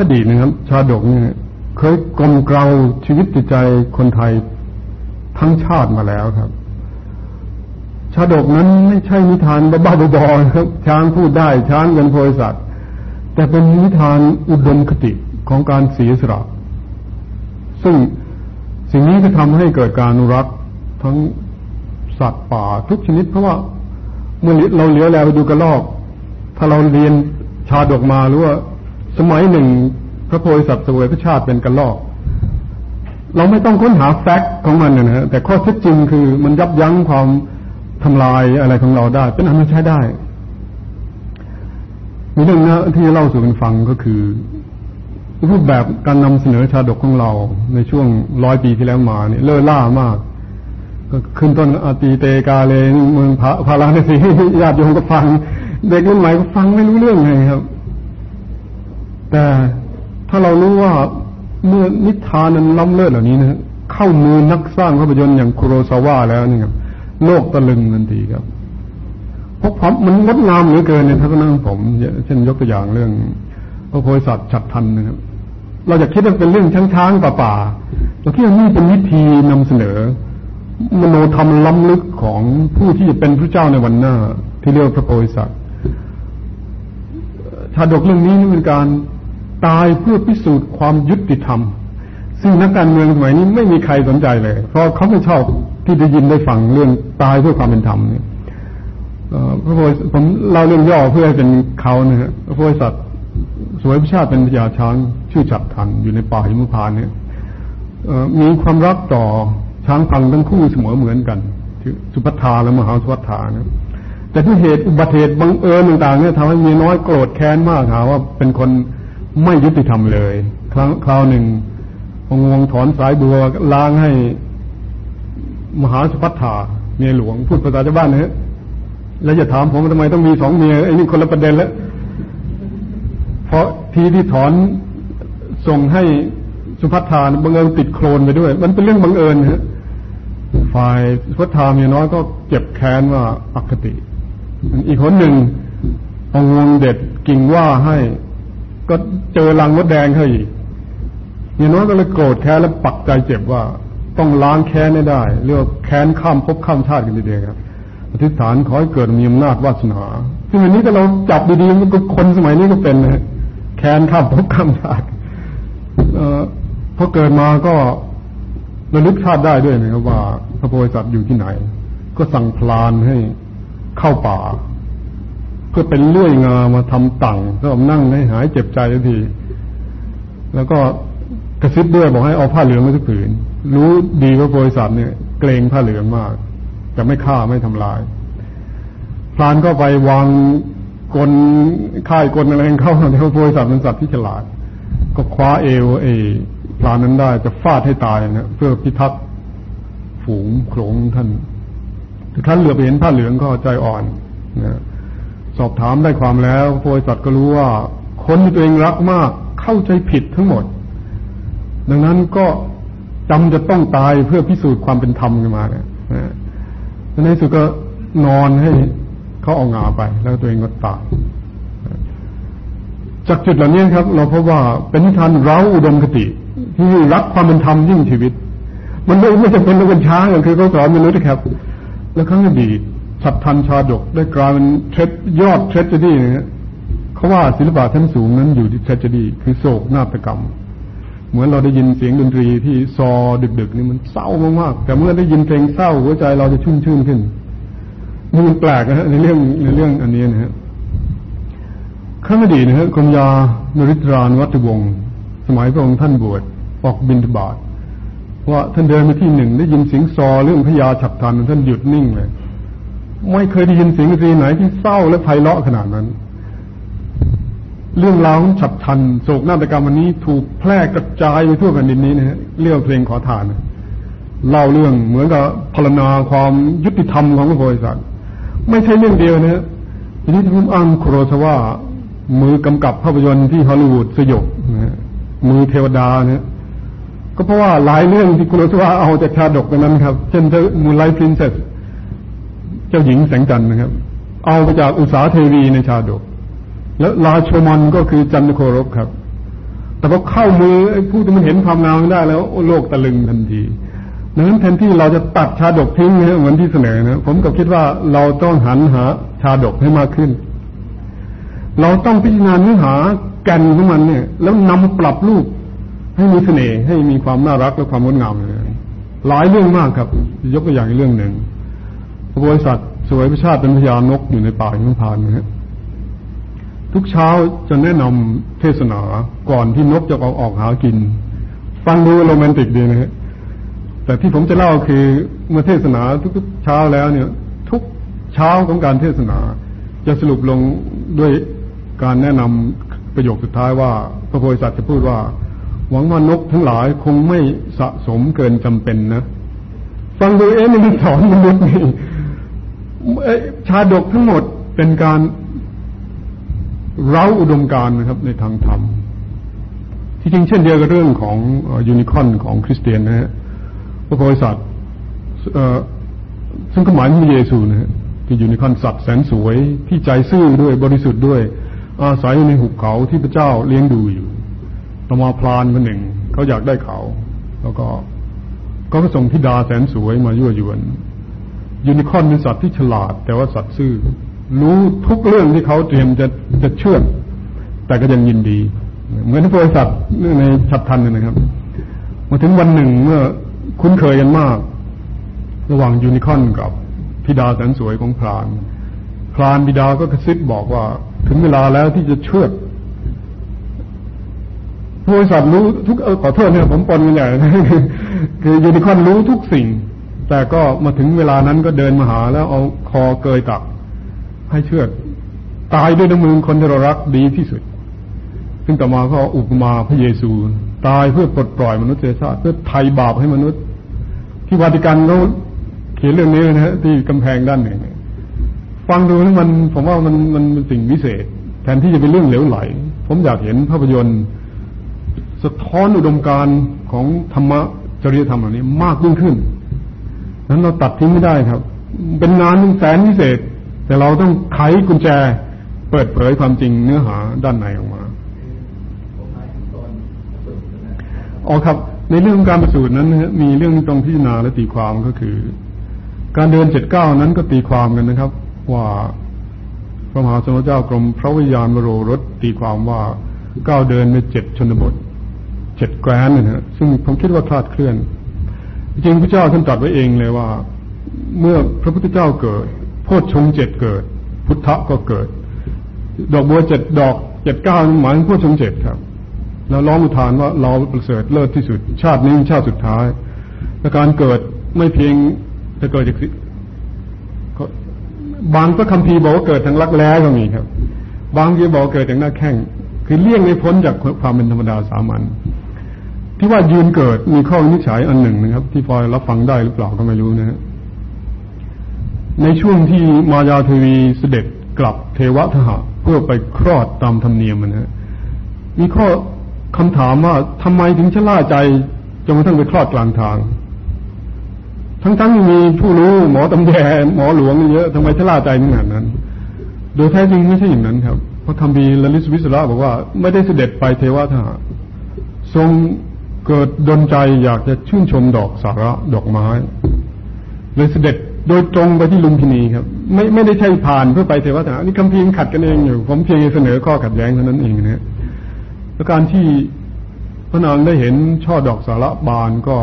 อดีตนะครับ ชาดกเนี่ยเคยกลมเกลาชีวิตจิตใจคนไทยทั้งชาติมาแล้วครับ ชาดกนั้นไม่ใช่นิทานบ้าๆบอๆครับ ช้างพูดได้ช้างเป็นโพธิสัตว์แต่เป็นนิทานอุดมคติของการเสียสละซึ่งสิ่งนี้จะทำให้เกิดการอนุรักษ์ทั้งสัตว์ป่าทุกชนิด เพราะว่าเมื่อเราเลี้ยวแลไปดูกระรอก ถ้าเราเรียนชาดกมาหรือว่า สมัยหนึ่งพระโพธิสัตว์เสวยพระชาติเป็นกระรอก เราไม่ต้องค้นหาแฟกต์ของมันนะฮะแต่ข้อเท็จจริงคือมันยับยั้งความทำลายอะไรของเราได้ เป็นอันใช้ได้ มีเรื่องนะที่เล่าสู่กันฟังก็คือ รูปแบบการนำเสนอชาดกของเราในช่วงร้อยปีที่แล้วมาเนี่ยเล่อล่ามากก็ขึ้นต้นอาตีเตกาเลเมืองพระพาราณสีญาติโยมก็ฟัง เด็กรุ่นใหม่ก็ฟังไม่รู้เรื่องไงครับ แต่ถ้าเรารู้ว่าเมื่อนิทานนั้นล้ำเลิศเหล่านี้นะเข้ามือนักสร้างภาพยนตร์อย่างคุโรซาวะแล้วนี่ครับโลกตะลึงทันทีครับเพราะผมมันงดงามเหลือเกินในทัศนะของผมเช่นยกตัวอย่างเรื่องพระโพธิสัตว์ฉับทันนะครับ เราจะคิดว่าเป็นเรื่องช้างช้างป่าป่าเราคิดว่านี่เป็นวิธีนำเสนอ มโนธรรมล้ำลึกของผู้ที่จะเป็นพระเจ้าในวันหน้า ที่เรียกพระโพธิสัตว์ชาดกเรื่องนี้นี่เป็นการ ตายเพื่อพิสูจน์ความยุติธรรม ซึ่งนักการเมืองสมัยนี้ไม่มีใครสนใจเลย เพราะเขาไม่ชอบที่ได้ยินได้ฟังเรื่องตายเพื่อความเป็นธรรมเนี่ยพระโพธิผมเล่าเรื่องย่อเพื่อให้เป็นเขานะฮะพระโพธิสัตว์สวยพระชาติเป็นพญาช้างชื่อจับทันอยู่ในป่าหิมพานเนี่ยมีความรักต่อช้างพังทั้งคู่เสมอเหมือนกันสุภัทาและมหาสุภัทานะแต่ด้วยเหตุอุบัติเหตุบังเอิญต่างๆเนี่ยทำให้มีน้อยโกรธแค้นมากหาว่าเป็นคน ไม่ยุติธรรมเลย ครั้งคราวหนึ่งองวงถอนสายบัวล้างให้ มหาสุภัทาเมียหลวงพูดภาษาชาวบ้านนะฮะแล้วจะถามผมทำไมต้องมีสองเมียไอ้นี่คนละประเด็นแล้วเพราะทีที่ถอนส่งให้สุภัทานบังเอิญติดโคลนไปด้วย มันเป็นเรื่องบังเอิญฮะฝ่ายสุภัทามีน้อยก็เจ็บแค้นว่าอคติ อีกคนหนึ่งองวงเด็ดกิ่งว่าให้ ก็เจอรังมดแดงเขาอีกมีน้อยก็เลยโกรธแค้นแล้วปักใจเจ็บว่าต้องล้างแค้นให้ได้ เรียกแค้นข้ามภพข้ามชาติกันทีเดียวครับอธิษฐานขอให้เกิดมีอำนาจวาสนา ซึ่งอันนี้ก็เราจับดีๆมันก็คนสมัยนี้ก็เป็นนะแค้นข้ามภพข้ามชาติพอเกิดมาก็ระลึกชาติได้ด้วยนะครับว่าพระโพธิสัตว์อยู่ที่ไหน ก็สั่งพลานให้เข้าป่า พื่อเป็นเลื่อยงามาทำตังก็นั่งให้หายเจ็บใจที แล้วก็กระซิบด้วยบอกให้เอาผ้าเหลืองมาสักผืน รู้ดีว่าโพธิสัตว์เนี่ย เกรงผ้าเหลืองมาก จะไม่ฆ่าไม่ทำลาย พลานก็ไปวางกลค่ายกลอะไรเข้าในพระโพธิสัตว์เป็นสัตว์ที่ฉลาด ก็คว้าเอวเอพลานนั้นได้จะฟาดให้ตายนะเพื่อพิทักษ์ฝูงโขลงท่านท่านเหลือไปเห็นผ้าเหลืองก็ใจอ่อนนะ สอบถามได้ความแล้วโพธิสัตว์ก็รู้ว่า คนที่ตัวเองรักมากเข้าใจผิดทั้งหมด ดังนั้นก็จำจะต้องตายเพื่อพิสูจน์ความเป็นธรรมขึ้นมาเนี่ยในสุดก็นอนให้เขาเอางาไป แล้วตัวเองก็ตายจากจุดเหล่านี้ครับ เราพบว่าเป็นนิทานเราอุดมคติ ที่รักความเป็นธรรมยิ่งชีวิต มันไม่ไม่จำเป็นต้องเป็นช้างอย่างคือเขาสอนมนุษย์นะครับ แล้วครั้งอดีต ฉับทันชาดกได้กลายเป็นเทรดยอด tragedy นะเขาว่าศิลปะชั้นสูงนั้นอยู่ที่ tragedy คือโศกนาฏกรรม เหมือนเราได้ยินเสียงดนตรีที่ซอดึกๆนี่มันเศร้ามากๆแต่เมื่อได้ยินเพลงเศร้าหัวใจเราจะชุ่มชื่นขึ้นมันแปลกนะฮะในเรื่องในเรื่องอันนี้นะฮะข้ามดีนะฮะกรมพระยานริศรานุวัดติวงศ์สมัยพระองค์ท่านบวชออกบิณฑบาตว่าท่านเดินมาที่หนึ่งได้ยินเสียงซอเรื่องพญาฉัททันต์ท่านหยุดนิ่งเลย ไม่เคยได้ยินเสียงดนตรีไหนที่เศร้าและไพเราะขนาดนั้น เรื่องราวของฉับทันโศกนาฏกรรมวันนี้ถูกแพร่กระจายไปทั่วแผ่นดินนี้นะฮะเรียกเพลงขอทานเล่าเรื่องเหมือนกับพรณนาความยุติธรรมของพระโพธิสัตว์ไม่ใช่เรื่องเดียวนะทีนี้ท่านอังโครสว่ามือกำกับภาพยนตร์ที่ฮอลลีวูดสยบนะมือเทวดาเนี่ยก็เพราะว่าหลายเรื่องที่คุณรู้ว่าเอาจากชาดกไปนั้นครับ เช่นเธอมูลไลท์พรินเซส เจ้าหญิงแสงจันทร์นะครับ เอาไปจากอุสาเทวีในชาดก แล้วราชมันก็คือจันทโครบครับ แต่พอเข้ามือไอ้ผู้ที่มันเห็นความงามได้แล้วโลกตะลึงทันทีดังนั้นแทนที่เราจะตัดชาดกทิ้งนะเหมือนที่เสนอนะผมก็คิดว่าเราต้องหันหาชาดกให้มากขึ้น เราต้องพิจารณาเนื้อหาแก่นของมันเนี่ย แล้วนำปรับรูปให้มีเสน่ห์ให้มีความน่ารักและความงดงามเลยหลายเรื่องมากครับ ยกตัวอย่างเรื่องหนึ่ง บริษัทสวยประชาติเป็นพญานกอยู่ในป่าหิมพานนะฮะทุกเช้าจะแนะนำเทศนาก่อนที่นกจะออกออกหากิน ฟังดูโรแมนติกดีนะฮะแต่ที่ผมจะเล่าคือเมื่อเทศนาทุกๆเช้าแล้วเนี่ย ทุกเช้าของการเทศนา จะสรุปลงด้วยการแนะนำประโยคสุดท้ายว่าพระโพธิสัตว์จะพูดว่า หวังว่านกทั้งหลายคงไม่สะสมเกินจำเป็นนะ ฟังดูเอ๊ะนี่มันสอนมนุษย์นี่ ชาดกทั้งหมดเป็นการเร้าอุดมการนะครับ ในทางธรรม ที่จริงเช่นเดียวกับเรื่องของยูนิคอนของคริสเตียนนะฮะพระโพธิสัตว์ซึ่งก็หมายถึงเยซูนะฮะที่ยูนิคอนสัตว์แสนสวยที่ใจซื่อด้วยบริสุทธิ์ด้วย อาศัยในหุบเขาที่พระเจ้าเลี้ยงดูอยู่ตมาพลานคนหนึ่งเขาอยากได้เขา แล้วก็ก็ส่งธิดาแสนสวยมายั่วยวน ยูนิคอนเป็นสัตว์ที่ฉลาด แต่ว่าสัตว์ซื่อ รู้ทุกเรื่องที่เขาเตรียมจะจะเชื่อแต่ก็ยังยินดี เหมือนบริษัทในฉับทันนะครับมาถึงวันหนึ่งเมื่อคุ้นเคยกันมาก ระหว่างยูนิคอนกับพิดาแสนสวยของพรานพรานบิดาก็กระซิบบอกว่า ถึงเวลาแล้วที่จะเชื่อบริษัทรู้ทุกขอโทษเนี่ยผมปนกันใหญ่คือยูนิคอนรู้ทุกสิ่ง แต่ก็มาถึงเวลานั้นก็เดินมาหาแล้วเอาคอเกยตัก ให้เชื่อตายด้วยน้ำมือคนที่เรารักดีที่สุด ซึ่งต่อมาก็อุปมาพระเยซู ตายเพื่อปลดปล่อยมนุษยชาติเพื่อไถ่บาปให้มนุษย์ ที่วาติกันเขาเขียนเรื่องนี้นะฮะที่กำแพงด้านหนึ่งฟังดูนี่มันผมว่ามันมันเป็นสิ่งวิเศษ แทนที่จะเป็นเรื่องเหลวไหล ผมอยากเห็นภาพยนตร์ สะท้อนอุดมการของธรรมะจริยธรรมเหล่านี้มากยิ่งขึ้น นั้นเราตัดทิ้งไม่ได้ครับ เป็นงานแสนพิเศษ แต่เราต้องไขกุญแจ เปิดเผยความจริงเนื้อหาด้านในออกมาอ๋อครับ ในเรื่องการประสูตรนั้นนะมีเรื่องตรงพิจารณาและตีความก็คือ การเดินเจ็ดเก้านั้นก็ตีความกันนะครับ ว่าพระมหาสมเจ้ากรมพระวิญญาณวโรรสตีความว่าก้าวเดินในเจ็ดชนบทเจ็ดแกรนนะฮะซึ่งผมคิดว่าคลาดเคลื่อน จริงพระเจ้าท่านตรัสไว้เองเลยว่า เมื่อพระพุทธเจ้าเกิด โพชฌงเจ็ดเกิด พุทธะก็เกิด ดอกบัวเจ็ดดอกเจ็ดเก้าหมายถึงโพชฌงเจ็ดครับ แล้วร้องอุทานว่าเราประเสริฐเลิศที่สุด ชาตินี้ชาติสุดท้ายและการเกิดไม่เพียงจะเกิดจากบางพระคัมภีร์บอกว่าเกิดทางรักแร้ก็มีครับ บางที่บอกเกิดจากหน้าแข้งคือเลี่ยงไม่พ้นจากความเป็นธรรมดาสามัญ ที่ว่ายืนเกิดมีข้อวินิจฉัยอันหนึ่งนะครับ ที่พอยรับฟังได้หรือเปล่าก็ไม่รู้นะฮะในช่วงที่มายาเทวีเสด็จกลับเทวทหะเพื่อไปคลอดตามธรรมเนียมนะฮะมีข้อคำถามว่าทำไมถึงชะล่าใจจนกระทั่งไปคลอดกลางทาง ทั้งๆมีผู้รู้หมอตำแยหมอหลวงเยอะทำไมชะล่าใจขนาดนั้น โดยแท้จริงไม่ใช่อย่างนั้นครับพระธรรมีลลิสวิสระบอกว่าไม่ได้เสด็จไปเทวทหะทรง เกิดดนใจอยากจะชื่นชมดอกสาระดอกไม้ เลยเสด็จโดยตรงไปที่ลุมพินีครับ ไม่ไม่ได้ใช่ผ่านเพื่อไปเทวทานนี่คำพีนขัดกันเองอยู่ ผมเพียงเสนอข้อขัดแย้งเท่านั้นเองนะแล้วการที่พระนางได้เห็นช่อดอกสาระบานก็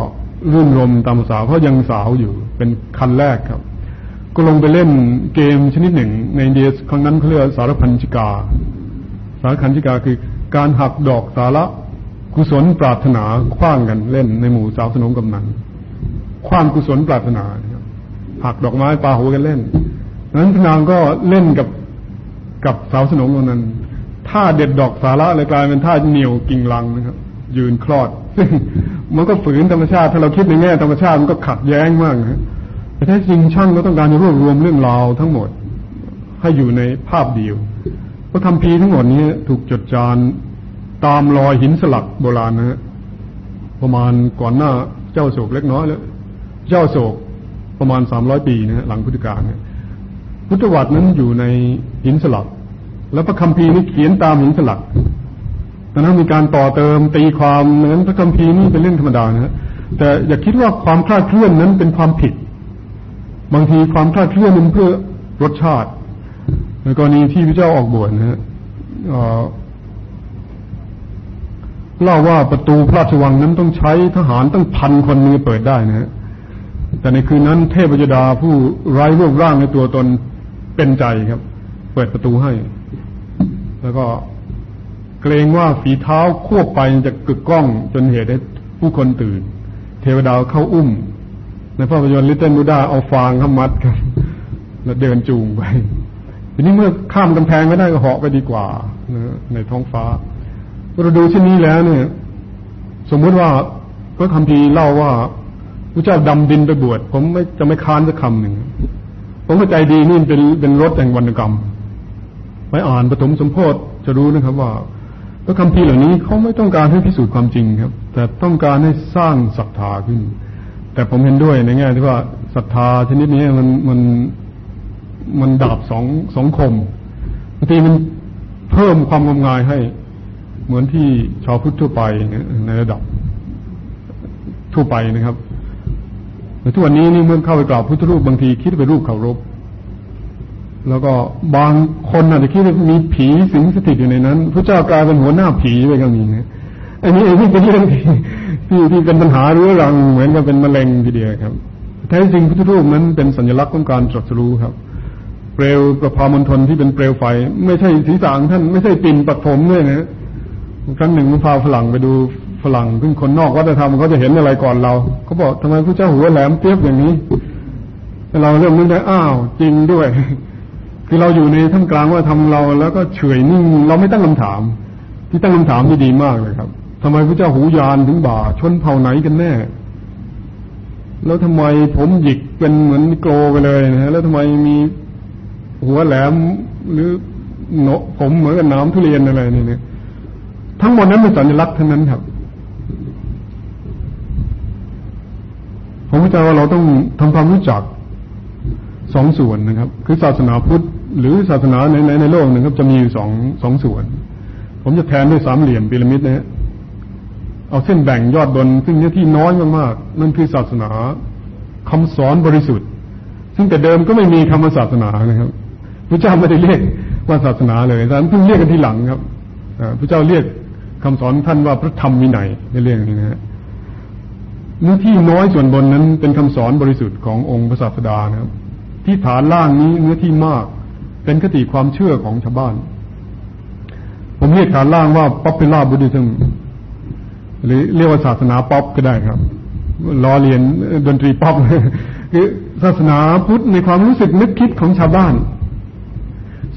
รื่นรมตามสาวเพราะยังสาวอยู่เป็นคันแรกครับ ก็ลงไปเล่นเกมชนิดหนึ่งในเดียสครั้งนั้นเขาเรียกสารพันจิกา สารพันจิกาคือการหักดอกสาระ กุศลปรารถนาคว้างกันเล่นในหมู่สาวสนมกำนันคว้างกุศลปรารถนาหักดอกไม้ปาหัวกันเล่นนั้นนางก็เล่นกับกับสาวสนมคนนั้นท่าเด็ดดอกสาระเลยกลายเป็นท่าเหนียวกิ่งลังนะครับ ยืนคลอดซึ่งมันก็ฝืนธรรมชาติ ถ้าเราคิดในแง่ธรรมชาติมันก็ขัดแย้งมากนะแต่แท้จริงช่างก็ต้องการจะรวบรวมเรื่องราวทั้งหมดให้อยู่ในภาพเดียวพระคำพีทั้งหมดนี้ถูกจดจาน ตามรอยหินสลักโบราณนะฮะประมาณก่อนหน้าเจ้าโศกเล็กน้อยแล้วเจ้าโศกประมาณสามร้อยปีนะหลังพุทธกาลเนี่ยพุทธวัตรนั้นอยู่ในหินสลัก แล้วพระคัมภีร์นี้เขียนตามหินสลักดังนั้นมีการต่อเติมตีความนั้นพระคัมภีร์นี่เป็นเรื่องธรรมดานะฮะแต่อย่าคิดว่าความคลาดเคลื่อนนั้นเป็นความผิด บางทีความคลาดเคลื่อนนั้นเพื่อรสชาติในกรณีที่พระเจ้าออกบวชนะฮะ เล่าว่าประตูพระราชวังนั้นต้องใช้ทหารตั้งพันคนมือเปิดได้นะฮะแต่ในคืนนั้นเทพยดาผู้ไร้รูปร่างในตัวตนเป็นใจครับ เปิดประตูให้ แล้วก็เกรงว่าฝีเท้าควบไปจะกึกก้องจนเหตุให้ผู้คนตื่น เทวดาเข้าอุ้ม ในภาพยนตร์ลิตเติ้ลบูดาเอาฟางเข้ามัดกันแล้วเดินจูงไปทีนี้เมื่อข้ามกำแพงไม่ได้ก็เหาะไปดีกว่าในท้องฟ้า เราดูเช่นนี้แล้วเนี่ย สมมุติว่าพระคัมภีร์เล่าว่าพระเจ้าดำดินไปบวชผมไม่จะไม่ค้านสักคำหนึ่งผมเข้าใจดีนี่เป็นเป็นรถแห่งวรรณกรรมไปอ่านปฐมสมโพธิจะรู้นะครับว่าพระคัมภีร์เหล่านี้เขาไม่ต้องการให้พิสูจน์ความจริงครับ แต่ต้องการให้สร้างศรัทธาขึ้น แต่ผมเห็นด้วยในแง่ที่ว่าศรัทธาชนิดนี้มันมันมันดาบสองสองคมบางทีมันเพิ่มความงมงายให้ เหมือนที่ชาวพุทธทั่วไปในระดับทั่วไปนะครับแต่ทุกวันนี้นี่เมื่อเข้าไปกราบพุทธรูปบางทีคิดไปรูปเคารพแล้วก็บางคนอาจจะคิดว่ามีผีสิงสถิตอยู่ในนั้นพระเจ้ากลายเป็นหัวหน้าผีไปก็มีนะอันนี้อันนี้เป็นเรื่องที่ที่ที่เป็นปัญหาเรื้อรังเหมือนกับเป็นมะเร็งทีเดียวครับแท้จริงพุทธรูปนั้นเป็นสัญลักษณ์ของการตรัสรู้ครับ เปลวประพามณฑลที่เป็นเปลวไฟ ไม่ใช่ศีรษะท่านไม่ใช่ปิ่นปัดผมด้วยนะ ครั้งหนึ่งมันพาฝรั่งไปดูฝรั่งซึ่งคนนอกวัฒนธรรมเขาจะเห็นอะไรก่อนเราเขาบอกทำไมพระเจ้าหัวแหลมเตี้ยบอย่างนี้เราเริ่มนึกได้อ้าวจริงด้วย คือเราอยู่ในท่ามกลางว่าทำเราแล้วก็เฉยนิ่ง เราไม่ตั้งคำถาม ที่ตั้งคำถามที่ดีมากเลยครับทำไมพระเจ้าหูยานถึงบ่า ชนเผ่าไหนกันแน่ แล้วทำไมผมหยิกเป็นเหมือนโกลไปเลยนะแล้วทำไมมีหัวแหลมหรือโนผมเหมือนกับน้ำทุเรียนอะไรนี่เนี่ย ทั้งหมดนั้นเป็นสัญลักษณ์ทั้งนั้นครับผมเข้าใจว่าเราต้องทำความรู้จักสองส่วนนะครับ คือศาสนาพุทธหรือศาสนาในในในโลกนะครับ จะมีอยู่สองสองส่วน ผมจะแทนด้วยสามเหลี่ยมพีระมิดนะฮะเอาเส้นแบ่งยอดบนซึ่งเนื้อที่น้อยมากๆนั่นคือศาสนาคำสอนบริสุทธิ์ ซึ่งแต่เดิมก็ไม่มีคำว่าศาสนานะครับพระเจ้าไม่ได้เรียกว่าศาสนาเลยแต่เพิ่งเรียกกันทีหลังครับพระเจ้าเรียก คำสอนท่านว่าพระธรรมวินัยในเรื่องนี้นะฮะเนื้อที่น้อยส่วนบนนั้นเป็นคำสอนบริสุทธิ์ขององค์พระศาสดานะครับ ที่ฐานล่างนี้เนื้อที่มากเป็นคติความเชื่อของชาวบ้าน ผมเรียกฐานล่างว่าป๊อปเปล่าบุ d ิซึมหรือเรียกว่าศาสนาป๊อปก็ได้ครับล้อเลียนดนตรีป๊อปคือศาสนาพุทธในความรู้สึกนึกคิดของชาวบ้าน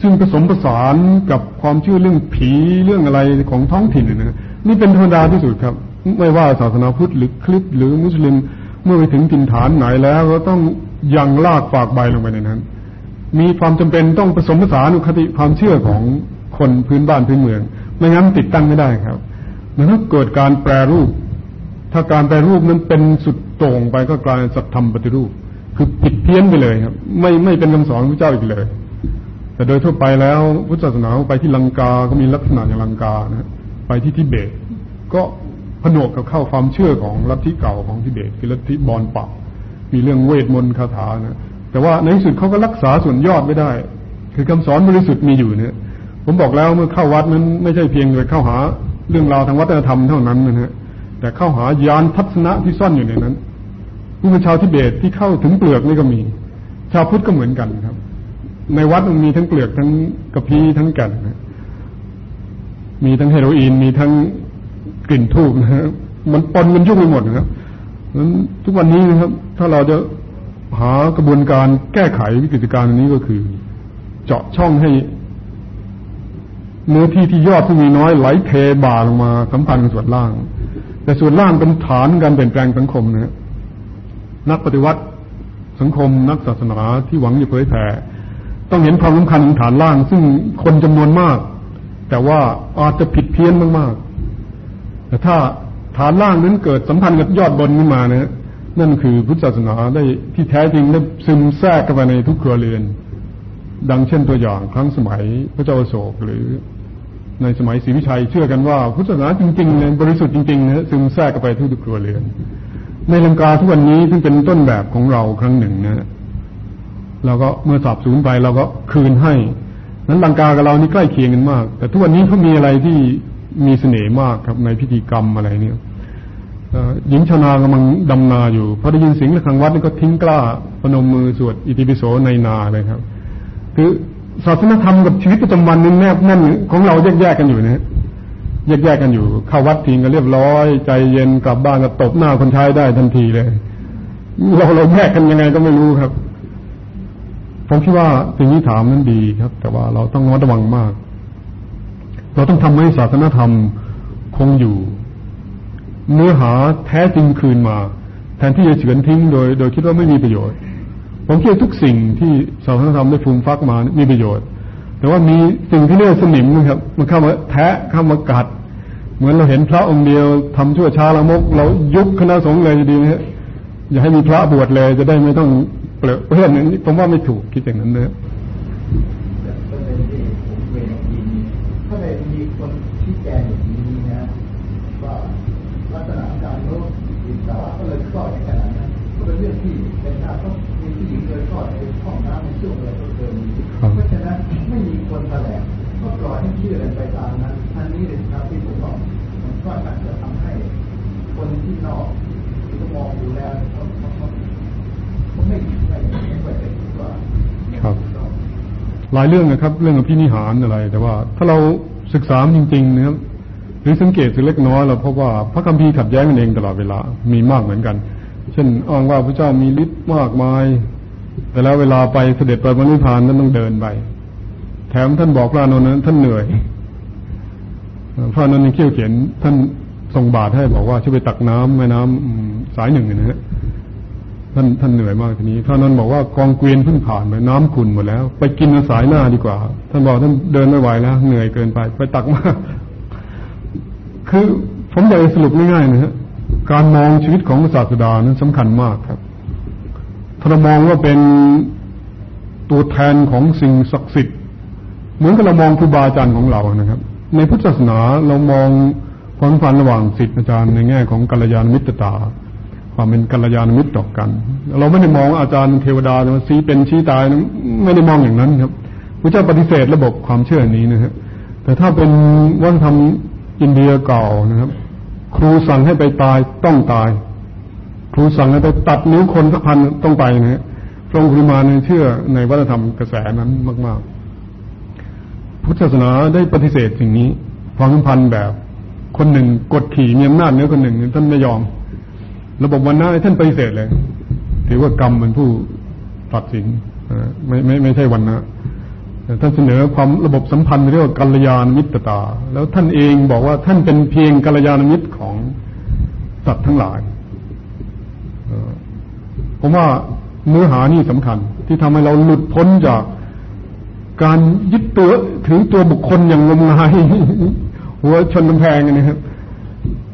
ซึ่งผสมผสานกับความเชื่อเรื่องผีเรื่องอะไรของท้องถิ่นนะนี่เป็นธรรมดาที่สุดครับ ไม่ว่าศาสนาพุทธหรือคริสต์หรือมุสลิมเมื่อไปถึงถิ่นฐานไหนแล้ว ก็ต้องยังลากฝากใบลงไปในนั้น มีความจำเป็นต้องผสมผสานคติความเชื่อของคนพื้นบ้านพื้นเมือง ไม่งั้นติดตั้งไม่ได้ครับดังนั้นเกิดการแปรรูป ถ้าการแปรรูปนั้นเป็นสุดโต่งไปก็กลายเป็นสัตธรรมปฏิรูป คือผิดเพี้ยนไปเลยครับ ไม่ไม่เป็นคำสอนพระเจ้าอีกเลย แต่โดยทั่วไปแล้วพุทธศาสนาไปที่ลังกา ก็มีลักษณะอย่างลังกานะไปที่ทิเบต ก็ผนวกกับเข้าความเชื่อของลัทธิเก่าของทิเบตคือลัทธิบอนปักมีเรื่องเวทมนต์คาถานะแต่ว่าในที่สุดเขาก็รักษาส่วนยอดไม่ได้ คือคำสอนบริสุทธิ์มีอยู่เนี่ยผมบอกแล้วเมื่อเข้าวัดนั้นไม่ใช่เพียงแต่เข้าหาเรื่องราวทางวัฒนธรรมเท่านั้นนะฮะแต่เข้าหายานทัศนะที่ซ่อนอยู่ในนั้นผู้เป็นชาวทิเบตที่เข้าถึงเปลือกนี่ก็มี ชาวพุทธก็เหมือนกันครับ ในวัดมันมีทั้งเปลือกทั้งกระพี้ทั้งก่นมีทั้งเฮโรอีนมีทั้งกลิ่นทูบนะฮะมันปนมันยุ่งไปหมดนะครับนั้นทุกวันนี้นะครับ ถ้าเราจะหากระบวนการแก้ไขวิกฤตการณ์นี้ก็คือ เจาะช่องให้ เนื้อที่ที่ยอดที่มีน้อยไหลเทบ่าลงมาสัมพันธ์กับส่วนล่าง แต่ส่วนล่างเป็นฐานการเปลี่ยนแปลงสังคมนะนักปฏิวัติสังคมนักศาสนาที่หวังจะเผยแผ่ ต้องเห็นความสำคัญของฐานล่าง ซึ่งคนจำนวนมาก แต่ว่าอาจจะผิดเพี้ยนมากๆแต่ถ้าฐานล่างนั้นเกิดสัมพันธ์กับยอดบนขึ้นมานะนั่นคือพุทธศาสนาได้ที่แท้จริงได้ซึมแทรกเข้าไปในทุกครัวเรือน ดังเช่นตัวอย่างครั้งสมัยพระเจ้าอโศกหรือในสมัยศรีวิชัยเชื่อกันว่า พุทธศาสนาจริงๆเนี่ยบริสุทธิ์จริงๆนะซึมแทรกเข้าไปทุกครัวเรือน ในลังกาทุกวันนี้ซึ่งเป็นต้นแบบของเราครั้งหนึ่งนะ เราก็เมื่อสอบสูญไปเราก็คืนให้ นั้นลังกากับเรานี่ใกล้เคียงกันมาก แต่ทุกวันนี้เขามีอะไรที่มีเสน่ห์มากครับในพิธีกรรมอะไรเนี่ยหญิงชนากำลังดำนาอยู่พอได้ยินเสียงระฆังวัดนี่ก็ทิ้งกล้าปนมมือสวดอิติปิโสในนาเลยครับ คือศาสนธรรมกับชีวิตประจำวันนี่แนบแน่นของเราแยกๆกันอยู่นะแยกๆกันอยู่ เข้าวัดทิ้งก็เรียบร้อย ใจเย็นกลับบ้านก็ตบหน้าคนใช้ได้ทันทีเลย เราเราแยกกันยังไงก็ไม่รู้ครับ ผมคิดว่าสิ่งนี้ถามนั้นดีครับ แต่ว่าเราต้องระมัดระวังมาก เราต้องทำให้ศาสนธรรมคงอยู่ เนื้อหาแท้จริงคืนมา แทนที่จะเฉือนทิ้งโดย โดยคิดว่าไม่มีประโยชน์ ผมคิดทุกสิ่งที่ศาสนธรรมได้ฟูมฟักมามีประโยชน์ แต่ว่ามีสิ่งที่เรียกสนิมนะครับ มันเข้ามาแทะเข้ามากัด เหมือนเราเห็นพระองค์เดียวทำชั่วช้าละมก เรายุบคณะสงฆ์เลยดีนะฮะอย่าให้มีพระบวชเลยจะได้ไม่ต้อง เลือกเพื่อนนี้ผมว่าไม่ถูกคิดอย่างนั้นเนอะถ้าได้มีคนชี้แจงอย่างนี้นะว่าลักษณะการโน้มอิสระก็เลยคลอดในขณะนั้นก็เป็นเรื่องที่เป็นการต้องมีผู้หญิงเคยคลอดในห้องน้ำในช่วงอะไรก็เคยมีเพราะฉะนั้นไม่มีคนแถลงก็ปล่อยให้เชื่อกันไปตามนั้นอันนี้เลยครับที่ผมบอกมันก็อาจจะทำให้คนที่นอกที่มองดูแล้วเขา ครับหลายเรื่องนะครับ เรื่องอภินิหารอะไร แต่ว่า ถ้าเราศึกษาจริงๆนะครับหรือสังเกตสักเล็กน้อยเราพบว่าพระคัมภีร์ขัดแย้งกันเองตลอดเวลา มีมากเหมือนกัน เช่นอ้างว่าพระเจ้ามีฤทธิ์มากมาย แต่แล้วเวลาไปเสด็จไปบรรลุพานนั้นต้องเดินไป แถมท่านบอกพระนนท์นั้นท่านเหนื่อยพระนนท์ยังเขี่ยวเขียนท่านส่งบาตรให้บอกว่าช่วยไปตักน้ำแม่น้ำสายหนึ่งนะฮะ ท่านท่านเหนื่อยมากทีนี้พระนนท์บอกว่ากองเกวียนเพิ่งผ่านไปน้ำขุ่นหมดแล้ว ไปกินสายหน้าดีกว่า ท่านบอกท่านเดินไม่ไหวแล้ว เหนื่อยเกินไป ไปตักมาคือผมอยากจะสรุปง่ายๆนะฮะการมองชีวิตของศาสดานั้นสำคัญมากครับถ้าเรามองว่าเป็นตัวแทนของสิ่งศักดิ์สิทธิ์เหมือนกับเรามองครูบาอาจารย์ของเรานะครับ ในพุทธศาสนาเรามองความสัมพันธ์ระหว่างศิษย์อาจารย์ในแง่ของกัลยาณมิตรตา ความเป็นกัลยาณมิตรต่อกัน เราไม่ได้มองอาจารย์เทวดาว่าซีเป็นชี้ตายไม่ได้มองอย่างนั้นครับพระเจ้าปฏิเสธระบบความเชื่อนี้นะฮะแต่ถ้าเป็นวัฒนธรรมอินเดียเก่านะครับ ครูสั่งให้ไปตายต้องตาย ครูสั่งให้ไปตัดนิ้วคนสักพันต้องไปนะฮะพระองค์คุมาในเชื่อในวัฒนธรรมกระแสนั้นมาก ๆ พุทธศาสนาได้ปฏิเสธสิ่งนี้ ความสัมพันธ์แบบคนหนึ่งกดขี่มีอำนาจเนื้อคนหนึ่งท่านไม่ยอม ระบบวันน้าท่านปฏิเสธเลย ถือว่ากรรมเป็นผู้ตัดสินไม่ไม่ไม่ใช่วันนะท่านเสนอความระบบสัมพันธ์เรียกว่ากัลยาณมิตรตา แล้วท่านเองบอกว่าท่านเป็นเพียงกัลยาณมิตรของสัตว์ทั้งหลายผมว่าเนื้อหานี่สำคัญ ที่ทำให้เราหลุดพ้นจากการยึดตัวถือตัวบุคคลอย่างงมงายหัวชนกำแพงนะครับ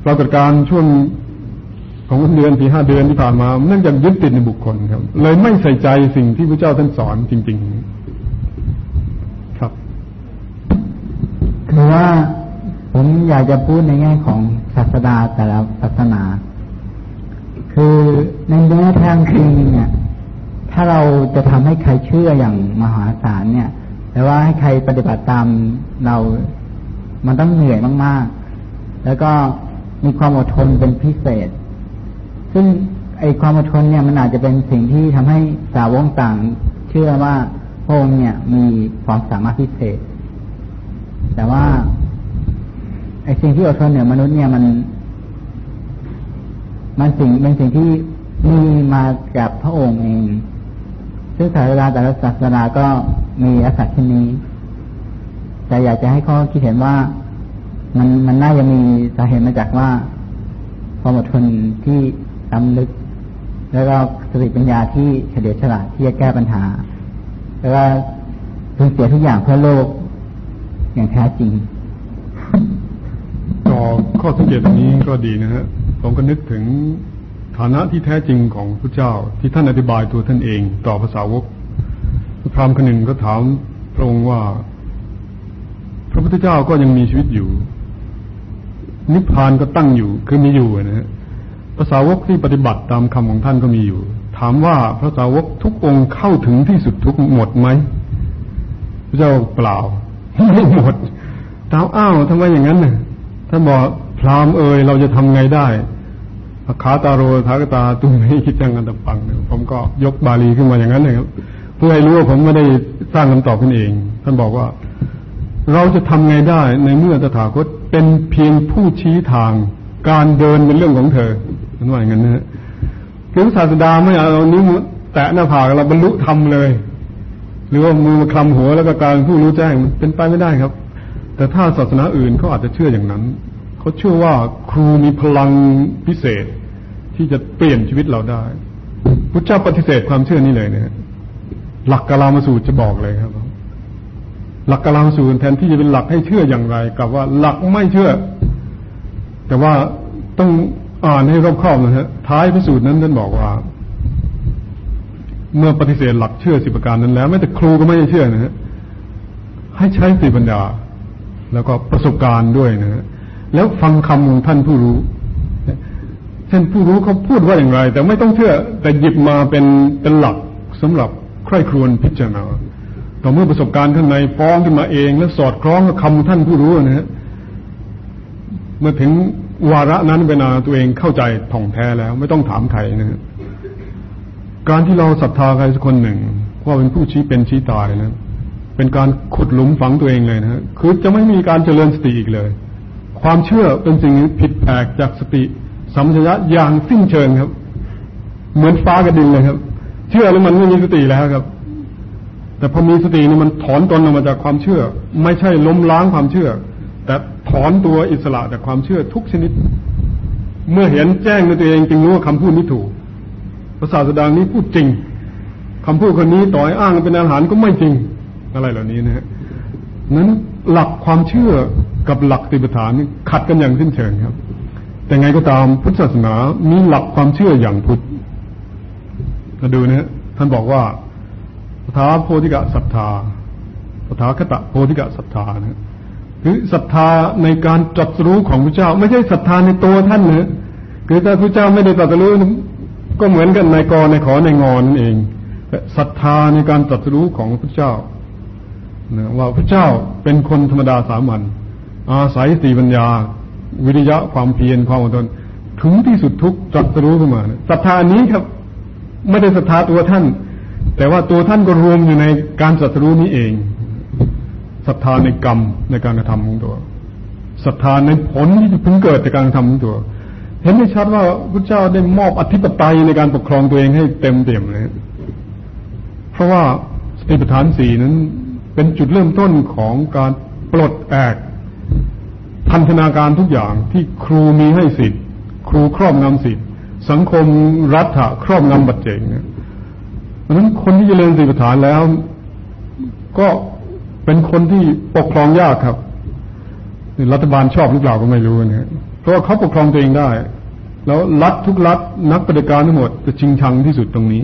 ปรากฏการช่วง ของเดือนสี่ห้าเดือนที่ผ่านมาเนื่องจากยึดติดในบุคคลครับ เลยไม่ใส่ใจสิ่งที่พระเจ้าท่านสอนจริง ๆคือว่าผมอยากจะพูดในแง่ของศาสดาแต่ละศาสนา คือในเนื้อทางจริงเนี่ย ถ้าเราจะทำให้ใครเชื่ออย่างมหาศาลเนี่ย แต่ว่าให้ใครปฏิบัติตามเรา มันต้องเหนื่อยมากๆ แล้วก็มีความอดทนเป็นพิเศษ ซึ่งไอความอดทนเนี่ยมันอาจจะเป็นสิ่งที่ทำให้สาวงต่าง เชื่อว่าพระองค์เนี่ยมีความสามารถพิเศษ แต่ว่าไอสิ่งที่อดทนเหนือมนุษย์เนี่ยมัน มันสิ่งเป็นสิ่งที่มีมาจากพระองค์เอง ซึ่งศาสนาแต่ละศาสนาก็มีลักษณะเช่นนี้ แต่อยากจะให้ข้อคิดเห็นว่ามันมันน่าจะมีสาเหตุมาจากว่าความอดทนที่ ล้ำลึก แล้วก็สติปัญญาที่เฉลียวฉลาดที่จะแก้ปัญหา แล้วก็พึงเสียทุกอย่างเพื่อโลกอย่างแท้จริงต่อข้อสังเกตนี้ก็ดีนะฮะผมก็นึกถึงฐานะที่แท้จริงของพระเจ้าที่ท่านอธิบายตัวท่านเองต่อภาษาวกพระพรามคนหนึ่งก็ถามพระองค์ว่า พระพุทธเจ้าก็ยังมีชีวิตอยู่ นิพพานก็ตั้งอยู่คือมีอยู่นะฮะ ภาษาวกที่ปฏิบัติตามคำของท่านก็มีอยู่ ถามว่าพระสาวกทุกองค์เข้าถึงที่สุดทุกหมดไหมพระเจ้าเปล่าไม่หมดถามอ้าวทำไมอย่างนั้นน่ะถ้าบอกพรามเอ่ยเราจะทำไงได้ขาตาโรทากตาตุ้มให้คิดจังกันตะปังผมก็ยกบาลีขึ้นมาอย่างนั้นเลยครับเพื่อให้รู้ว่าผมไม่ได้สร้างคำตอบขึ้นเอง ท่านบอกว่า เราจะทำไงได้ในเมื่อตถาคตเป็นเพียงผู้ชี้ทาง การเดินเป็นเรื่องของเธอ ท่านว่าอย่างนั้นนะฮะคือศาสดาไม่เอานิ้วแตะหน้าผากเราบรรลุธรรมเลย หรือว่ามือมาคลำหัวแล้วก็การผู้รู้แจ้งเป็นไปไม่ได้ครับ แต่ถ้าศาสนาอื่นเขาอาจจะเชื่ออย่างนั้นเขาเชื่อว่าครูมีพลังพิเศษ ที่จะเปลี่ยนชีวิตเราได้พุทธเจ้าปฏิเสธความเชื่อนี้เลยเนี่ยหลักกลามาสูตรจะบอกเลยครับ หลักกลามาสูตรแทนที่จะเป็นหลักให้เชื่ออย่างไรกับว่าหลักไม่เชื่อ แต่ว่าต้อง อ่านให้รอบคอบนะฮะท้ายพิสูจน์นั้นท่านบอกว่า เมื่อปฏิเสธหลักเชื่อสิบประการนั้นแล้วแม้แต่ครูก็ไม่เชื่อนะฮะให้ใช้สติปัญญา แล้วก็ประสบการณ์ด้วยนะฮะแล้วฟังคำของท่านผู้รู้เช่นผู้รู้เขาพูดว่าอย่างไร แต่ไม่ต้องเชื่อแต่หยิบมาเป็นเป็นหลักสำหรับใคร่ครวญพิจารณาต่อเมื่อประสบการณ์ข้างในฟ้องขึ้นมาเอง แล้วสอดคล้องกับคำท่านผู้รู้นะฮะเมื่อถึง วาระนั้นเวลาตัวเองเข้าใจท่องแท้แล้ว ไม่ต้องถามใครนะการที่เราศรัทธาใครสักคนหนึ่งว่าเป็นผู้ชี้เป็นชี้ตายนะเป็นการขุดหลุมฝังตัวเองเลยนะคือจะไม่มีการเจริญสติอีกเลย ความเชื่อเป็นสิ่งผิดแปลกจากสติสัมปชัญญะอย่างสิ้นเชิงครับ เหมือนฟ้ากับดินเลยครับ เชื่อแล้วมันไม่มีสติแล้วครับ แต่พอมีสตินี่มันถอนตนออกมาจากความเชื่อ ไม่ใช่ล้มล้างความเชื่อ แต่ถอนตัวอิสระจากความเชื่อทุกชนิด เมื่อเห็นแจ้งในตัวเองจึงรู้ว่าคำพูดนี้ถูกภาษาสดางนี้พูดจริงคำพูดคนนี้ต่อยอ้างเป็นอาหารก็ไม่จริงอะไรเหล่านี้นะฮะนั้นหลักความเชื่อกับหลักติปฐานขัดกันอย่างสิ้นเชิงครับ แต่ไงก็ตามพุทธศาสนามีหลักความเชื่ออย่างพุทธมาดูนะท่านบอกว่าสถาโพธิกะศรัทธาสถาคตะโพธิกะศรัทธานะ คือศรัทธาในการตรัสรู้ของพระเจ้า ไม่ใช่ศรัทธาในตัวท่านเนะคือถ้าพระเจ้าไม่ได้ตรัสรู้ก็เหมือนกันในกอในขอในงอนนั่นเองแต่ศรัทธาในการตรัสรู้ของพระเจ้านะว่าพระเจ้าเป็นคนธรรมดาสามัญอาศัยสติปัญญา วิริยะความเพียรความอดทนถึงที่สุดทุกจัตรู้ขึ้นมาศรัทธานี้ครับ ไม่ได้ศรัทธาตัวท่าน แต่ว่าตัวท่านก็รวมอยู่ในการสัตรู้นี้เอง ศรัทธาในกรรมในการกระทำของตัวศรัทธาในผลที่จะพึงเกิดจากการกระทำของตัว เห็นได้ชัดว่าพระเจ้าได้มอบอธิปไตยในการปกครองตัวเองให้เต็มเต็มเลยเพราะว่าสติปัฏฐานสี่นั้น เป็นจุดเริ่มต้นของการปลดแอกพันธนาการทุกอย่างที่ครูมีให้สิทธิ์ ครูครอบงำสิทธิ์ สังคมรัฐะครอบงำบัตรเจงเนี่ยเพราะนั้นคนที่จเจริญสิบฐานแล้ว ก็ เป็นคนที่ปกครองยากครับรัฐบาลชอบหรือเปล่าก็ไม่รู้นะเพราะว่าเขาปกครองตัวเองได้ แล้วรัฐทุกรัฐนักปฏิการทั้งหมดจะชิงชังที่สุดตรงนี้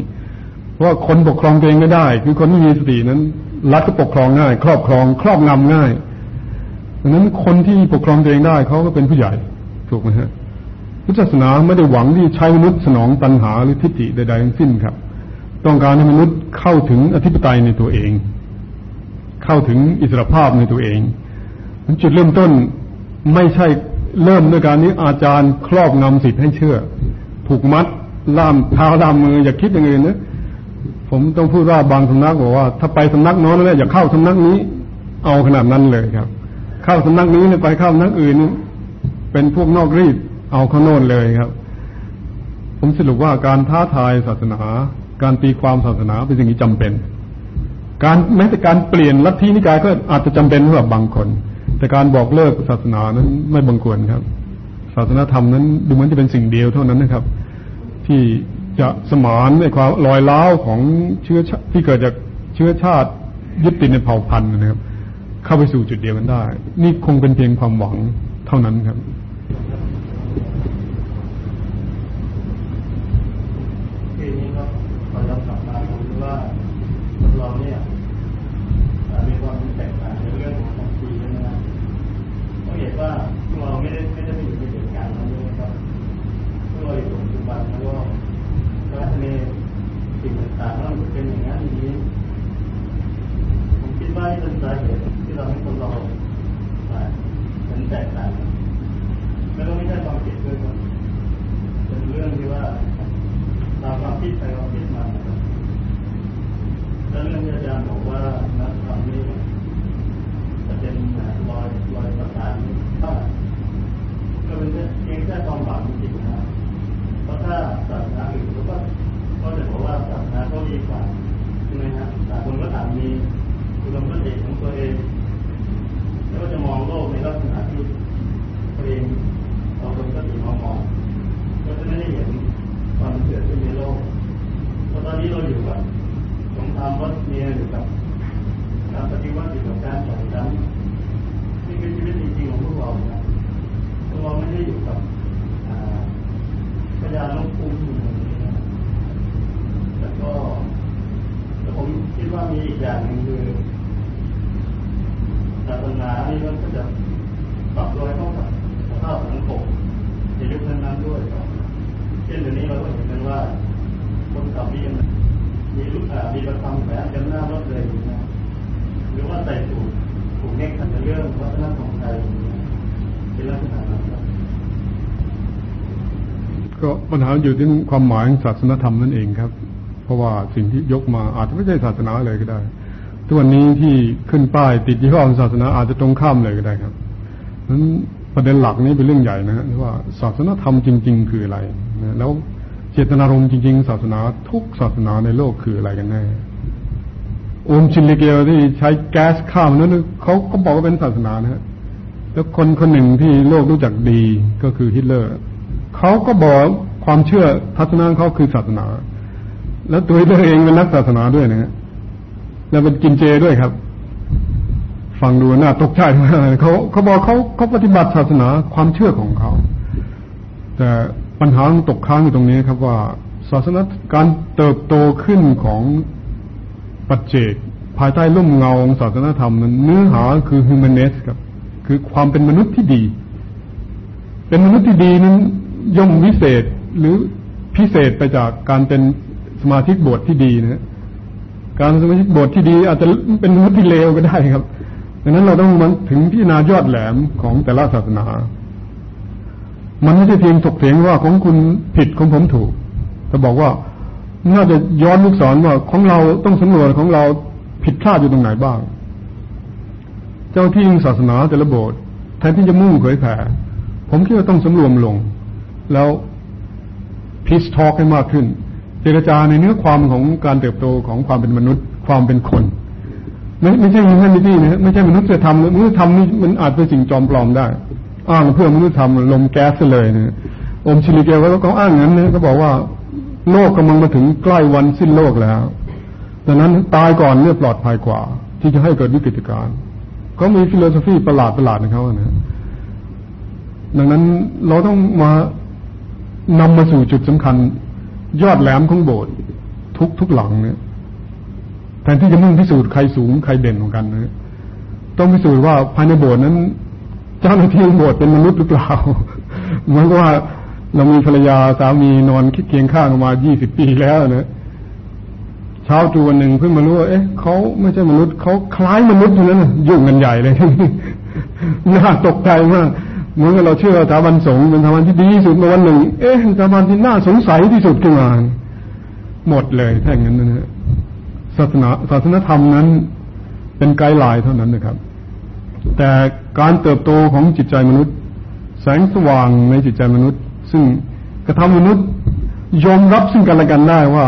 เพราะว่าคนปกครองตัวเองไม่ได้ คือคนที่มีสตินั้น รัฐก็ปกครองง่าย ครอบครอง ครอบงำง่ายดังนั้นคนที่ปกครองตัวเองได้เขาก็เป็นผู้ใหญ่ถูกไหมฮะพุทธศาสนาไม่ได้หวังที่ใช้มนุษย์สนองตัณหาหรือทิฏฐิใดๆทั้งสิ้นครับ ต้องการให้มนุษย์เข้าถึงอธิปไตยในตัวเอง เข้าถึงอิสรภาพในตัวเองจุดเริ่มต้นไม่ใช่เริ่มด้วยการนี้อาจารย์ครอบงำสิทธิ์ให้เชื่อ ผูกมัดล่ามเท้าล่ามมืออย่าคิดอย่างอื่นนะผมต้องพูดว่าบางสำนักบอกว่า ถ้าไปสำนักน้นแล้วอย่าเข้าสำนักนี้ เอาขนาดนั้นเลยครับ เข้าสำนักนี้ไปเข้าสำนักอื่น เป็นพวกนอกรีดเอาข้าโน่นเลยครับ ผมสรุปว่าการท้าทายศาสนา การตีความศาสนาเป็นสิ่งที่จำเป็น การแม้แต่การเปลี่ยนลัทธินิกายก็อาจจะจำเป็นสำหรับบางคน แต่การบอกเลิกศาสนานั้นไม่บังควรครับ ศาสนาธรรมนั้นดูเหมือนจะเป็นสิ่งเดียวเท่านั้นนะครับ ที่จะสมานในความลอยล้าวของเชื้อที่เกิดจากเชื้อชาติยึดติดในเผ่าพันธุ์นะครับ เข้าไปสู่จุดเดียวกันได้ นี่คงเป็นเพียงความหวังเท่านั้นครับทีนี้ครับขอรับกลับมาผมว่าเราเนี่ยมีความแตกต่างในเรื่ย ปัญหาอยู่ที่ความหมายของศาสนธรรมนั่นเองครับ เพราะว่าสิ่งที่ยกมาอาจจะไม่ใช่ศาสนาเลยก็ได้ทุกวันนี้ที่ขึ้นป้ายติดยี่ห้อศาสนาอาจจะตรงข้ามเลยก็ได้ครับนั้นประเด็นหลักนี้เป็นเรื่องใหญ่นะฮะว่าศาสนธรรมจริง ๆ คืออะไรนะแล้วเจตนารมณ์จริง ๆ ศาสนาทุกศาสนาในโลกคืออะไรกันแน่โอมชินเลเกลที่ใช้แก๊สข้ามนั้นเขาก็บอกว่าเป็นศาสนานะฮะแล้วคนคนหนึ่งที่โลกรู้จักดีก็คือฮิตเลอร์เขาก็บอก ความเชื่อทัศนะเขาคือศาสนา แล้วตัวเขาเองเป็นนักศาสนาด้วยนะฮะแล้วเป็นกินเจด้วยครับ ฟังดูน่าตกใจมากเขาเขาบอกเขาเขาปฏิบัติศาสนาความเชื่อของเขา แต่ปัญหาตกค้างอยู่ตรงนี้ครับว่าศาสนาการเติบโตขึ้นของปัจเจก ภายใต้ร่มเงาของศาสนาธรรมนั้นเนื้อหาคือ humaness ครับ คือความเป็นมนุษย์ที่ดี เป็นมนุษย์ที่ดีนั้นย่อมวิเศษ หรือพิเศษไปจากการเป็นสมาชิกโบสถ์ที่ดีนะการสมาชิกโบสถ์ที่ดีอาจจะเป็นมนุษย์ที่เลวก็ได้ครับดังนั้นเราต้องมันถึงพิจารณายอดแหลมของแต่ละศาสนา มันไม่ใช่เพียงถกเถียงว่าของคุณผิดของผมถูกแต่บอกว่าน่าจะย้อนลูกศรว่าของเราต้องสำรวจของเราผิดพลาดอยู่ตรงไหนบ้าง เจ้าที่ศาสนาแต่ละโบสถ์แทนที่จะมุ่งเผยแผ่ผมคิดว่าต้องสำรวมลง แล้ว พีซทอ k ให้มากขึ้น เจรจาในเนื้อความของการเติบโตของความเป็นมนุษย์ ความเป็นคน ไม่ไม่ใช่ยูแมนิตี้นะไม่ใช่มนุษยธรรมมนุษยธรรมนี่มันอาจเป็นสิ่งจอมปลอมได้ อ้างเพื่อมนุษยธรรมรมแก๊สเลยนะโอมชินริเกียวก็เขาอ้างอย่างนั้นนะเขาบอกว่าโลกกำลังมาถึงใกล้วันสิ้นโลกแล้วดังนั้นตายก่อนเนี่ยปลอดภัยกว่า ที่จะให้เกิดวิกฤตการณ์เขามี philosophy ประหลาดประหลาดของเขานะดังนั้นเราต้องมา นำมาสู่จุดสำคัญ ยอดแหลมของโบสถ์ทุกทุกหลังเนี่ยแทนที่จะมุ่งพิสูจน์ใครสูงใครเด่นของกันนะต้องพิสูจน์ว่าภายในโบสถ์นั้น เจ้าหน้าที่โบสถ์เป็นมนุษย์หรือเปล่าเหมือนว่าเรามีภรรยาสามีนอนคิดเคียงข้างมายี่สิบปีแล้วนะเช้าจูวันหนึ่งเพิ่งมารู้ว่าเอ๊ะเขาไม่ใช่มนุษย์เขาคล้ายมนุษย์เท่านั้นยุ่งกันใหญ่เลยน่าตกใจมาก เหมือนกับเราเชื่อสถาบันสงฆ์เป็นสถาบันที่ดีที่สุดในวันหนึ่ง เอ๊ะสถาบันที่น่าสงสัยที่สุดขึ้นมาหมดเลยถ้าอย่างนั้นนะศาสนาศาสนธรรมนั้นเป็นไกด์ไลน์เท่านั้นนะครับ แต่การเติบโตของจิตใจมนุษย์ แสงสว่างในจิตใจมนุษย์ ซึ่งกระทำมนุษย์ยอมรับซึ่งกันและกันได้ว่า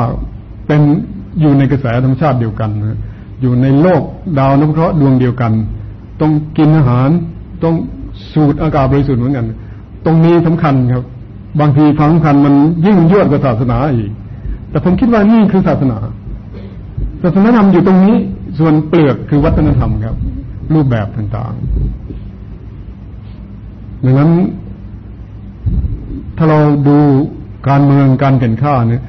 เป็นอยู่ในกระแสธรรมชาติเดียวกันนะอยู่ในโลกดาวนพเคราะห์ดวงเดียวกัน ต้องกินอาหารต้อง สูดอากาศบริสุทธิ์เหมือนกัน ตรงนี้สำคัญครับ บางทีความสำคัญมันยิ่งยวดกว่าศาสนาอีก แต่ผมคิดว่านี่คือศาสนา ศาสนาธรรมอยู่ตรงนี้ ส่วนเปลือกคือวัฒนธรรมครับ รูปแบบต่างๆดังนั้น ถ้าเราดูการเมืองการแข่งข้าเนี่ย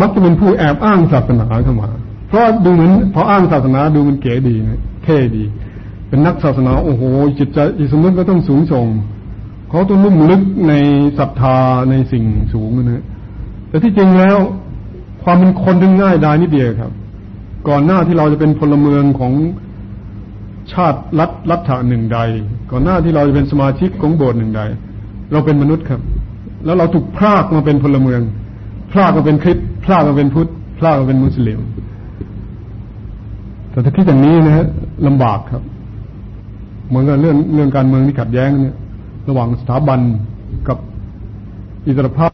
มักจะเป็นผู้แอบอ้างศาสนาเข้ามา เพราะดูเหมือนพออ้างศาสนาดูมันเก๋ดีนะเท่ดี เป็นนักศาสนาโอ้โห จิตใจจิสมมติก็ต้องสูงส่งเขาต้องลุ่มลึกในศรัทธาในสิ่งสูงนะแต่ที่จริงแล้ว ความเป็นคนถึงง่ายดายนิดเดียวครับ ก่อนหน้าที่เราจะเป็นพลเมืองของชาติรัฐรัฐะหนึ่งใด ก่อนหน้าที่เราจะเป็นสมาชิกของโบสถ์หนึ่งใด เราเป็นมนุษย์ครับ แล้วเราถูกพรากมาเป็นพลเมือง พรากมาเป็นคริสต์พรากมาเป็นพุทธพรากมาเป็นมุสลิมแต่ถ้าคิดอย่างนี้นะฮะลำบากครับ เหมือนกับเรื่องเรื่องการเมืองที่ขัดแย้งเนี่ย ระหว่างสถาบันกับอิสรภาพ